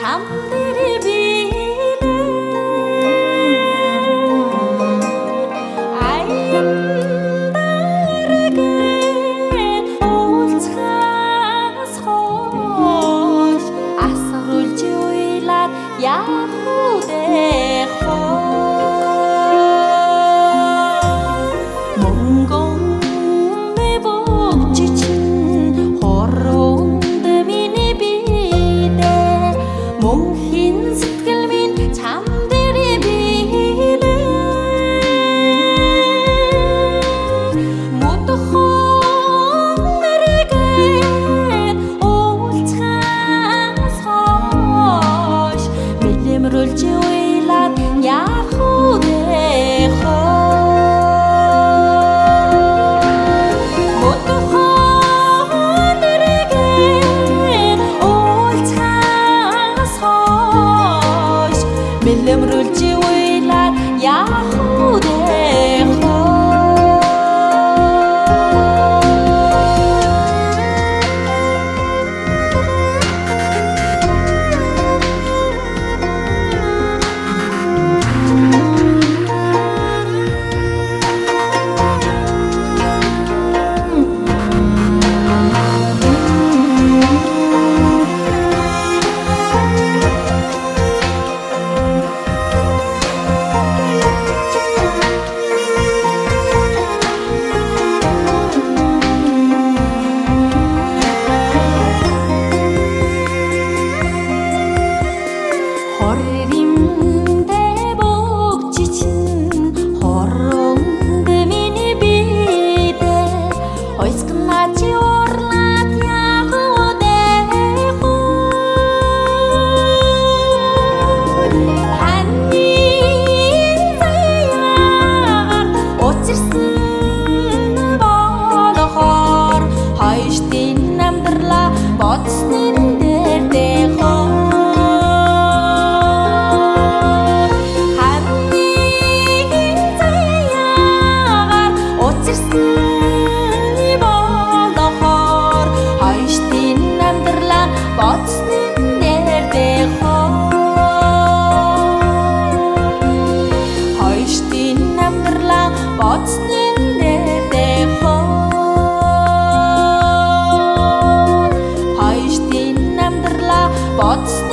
잠들이 heart. Поиском на теорию What's